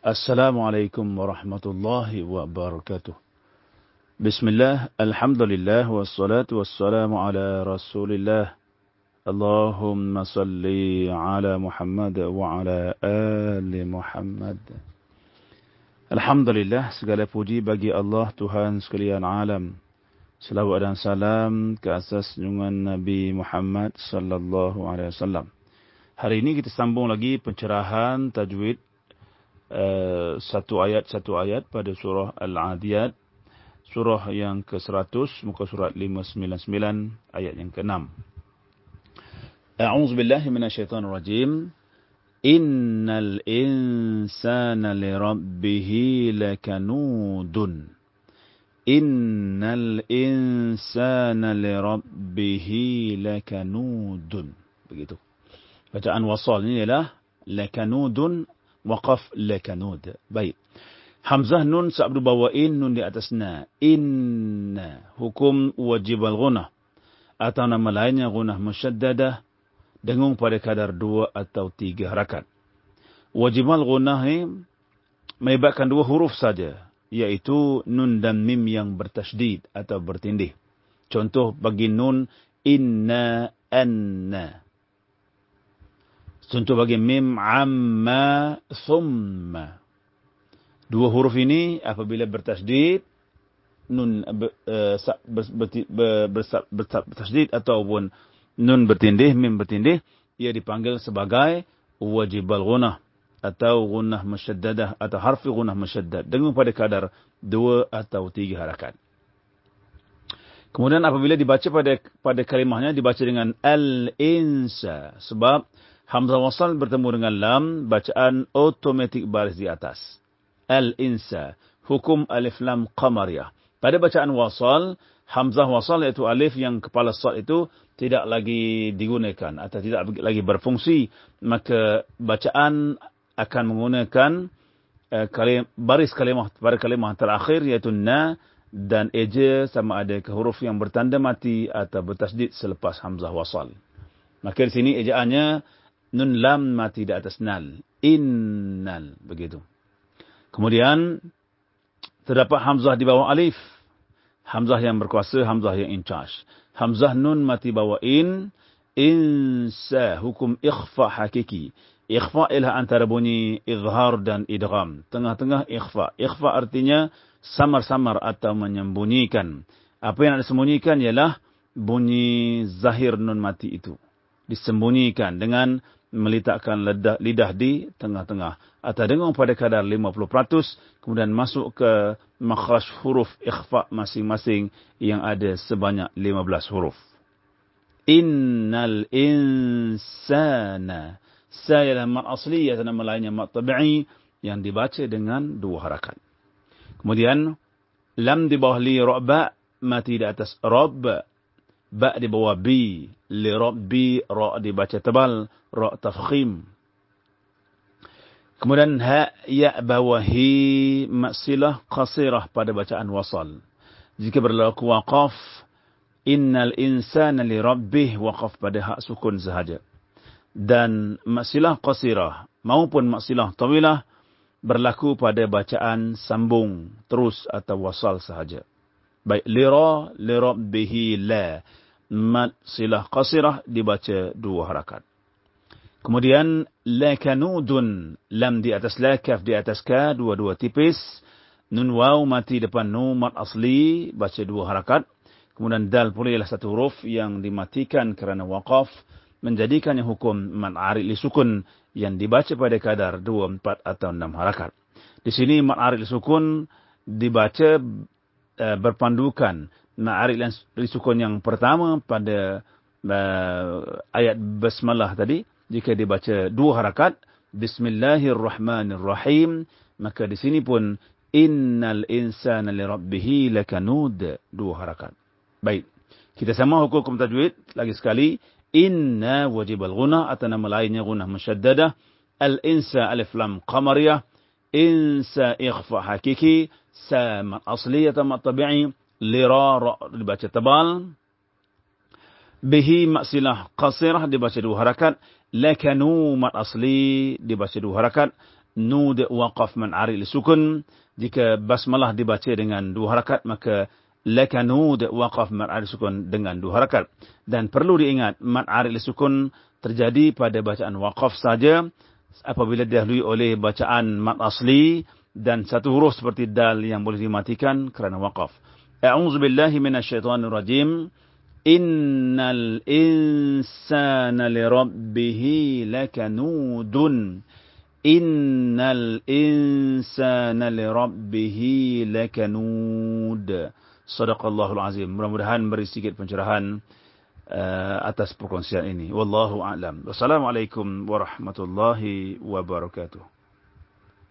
Assalamualaikum warahmatullahi wabarakatuh. Bismillah, alhamdulillah, wassalatu wassalamu ala rasulillah. Allahumma salli ala Muhammad wa ala ali Muhammad. Alhamdulillah, segala puji bagi Allah Tuhan sekalian alam. Selawat dan salam ke asas junjungan Nabi Muhammad sallallahu alaihi wasallam. Hari ini kita sambung lagi pencerahan tajwid Eh, satu ayat satu ayat pada surah Al-Adiyat. Surah yang ke-100 muka surat 599 ayat yang ke-6 A'udzu billahi minasyaitonir rajim Innal insana lirabbih lakanudun. Innal insana lirabbih lakanudun. Begitu. Bacaan wasal ini ialah lakanudun waqaf lakanud. Baik. Hamzah nun sabdu bawain nun di atas na. Inna. Hukum wajib al-gunah. Atau nama lainnya gunah musyaddadah. Dengung pada kadar dua atau tiga harakat. Wajib al-gunah ini melibatkan dua huruf saja. Iaitu nun dan mim yang bertasydid atau bertindih. Contoh bagi nun inna anna. Contoh bagi mim amma thumma. Dua huruf ini apabila bertasydid nun uh, bertasydid ataupun nun bertindih mim bertindih ia dipanggil sebagai wajibal gunah atau gunah musyaddadah atau harfi gunah musyaddad dengan pada kadar dua atau tiga harakat. Kemudian apabila dibaca pada pada kalimahnya dibaca dengan al-insa sebab Hamzah wasal bertemu dengan lam, bacaan otomatik baris di atas. Al-insa, hukum alif lam qamariyah. Pada bacaan wasal, Hamzah wasal iaitu alif yang kepala sad itu tidak lagi digunakan atau tidak lagi berfungsi. Maka bacaan akan menggunakan uh, kalim, baris kalimah pada kalimah terakhir iaitu na dan eja sama ada ke huruf yang bertanda mati atau bertasdid selepas Hamzah wasal. Maka di sini ejaannya nun lam mati di atas nal. Innal. Begitu. Kemudian, terdapat hamzah di bawah alif. Hamzah yang berkuasa, hamzah yang in charge. Hamzah nun mati bawah in. Insa. Hukum ikhfa hakiki. Ikhfa ialah antara bunyi izhar dan idgham. Tengah-tengah ikhfa. Ikhfa artinya samar-samar atau menyembunyikan. Apa yang ada sembunyikan ialah bunyi zahir nun mati itu. Disembunyikan dengan meletakkan lidah, lidah di tengah-tengah. Atau dengung pada kadar 50%, kemudian masuk ke makhraj huruf ikhfa masing-masing yang ada sebanyak 15 huruf. Innal insana. Saya adalah mat asli, atau nama lainnya mat tabi'i, yang dibaca dengan dua harakat. Kemudian, lam di bawah li ro'ba, mati di atas ro'ba, ba di bawah bi li rabbi ra dibaca tebal ra tafkhim. Kemudian ha ya bawahi masilah qasirah pada bacaan wasal. Jika berlaku waqaf innal insana li rabbih waqaf pada hak sukun sahaja. Dan masilah qasirah maupun masilah tawilah berlaku pada bacaan sambung terus atau wasal sahaja baik lira li rabbihi la mat silah qasirah dibaca dua harakat. Kemudian lakanudun lam di atas lakaf di atas ka dua-dua tipis. Nun waw mati depan nu mat asli baca dua harakat. Kemudian dal pula ialah satu huruf yang dimatikan kerana waqaf menjadikannya hukum mat arid li sukun yang dibaca pada kadar dua, empat atau enam harakat. Di sini mat arid li sukun dibaca uh, berpandukan ma'arif dan sukun yang pertama pada uh, ayat basmalah tadi. Jika dibaca dua harakat bismillahirrahmanirrahim maka di sini pun innal insana lirabbih lakanud dua harakat. Baik. Kita sama hukum tajwid. Lagi sekali inna wajib al-ghunah atau nama lainnya ghunah musyddadah al-insa alif lam qamariyah insa ikhfa hakiki sa mat asliyah mat tabi'i lira dibaca tebal. Bihi maksilah qasirah dibaca dua harakat. Lakanu mat asli dibaca dua harakat. Nud waqaf man ari sukun. Jika basmalah dibaca dengan dua harakat maka lakanud waqaf man ari sukun dengan dua harakat. Dan perlu diingat man ari sukun terjadi pada bacaan waqaf saja. Apabila didahului oleh bacaan mat asli dan satu huruf seperti dal yang boleh dimatikan kerana waqaf. A'udzu billahi minasyaitonir rajim innal insana lirabbihi lakanudun. Innal insana lirabbihi lakanud. Sadaqallahul azim. Mudah-mudahan beri sedikit pencerahan uh, atas perkongsian ini. Wallahu a'lam. Wassalamualaikum warahmatullahi wabarakatuh